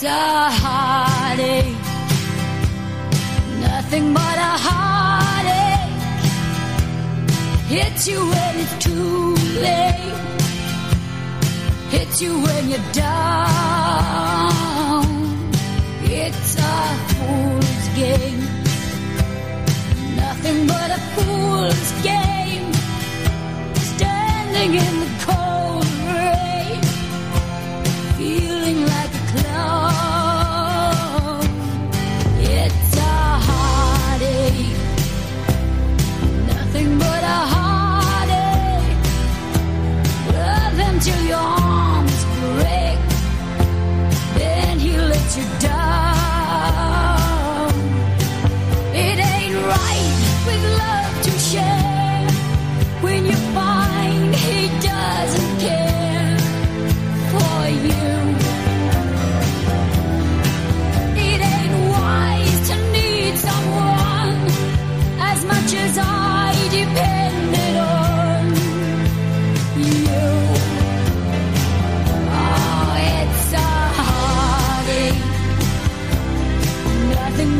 just a heartache. Nothing but a heartache. Hits you when it's too late. Hits you when you're down. It's a fool's game. Nothing but a fool's game. Standing in the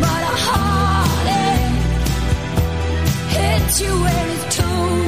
but a heartache. Eh? Hits you when it's too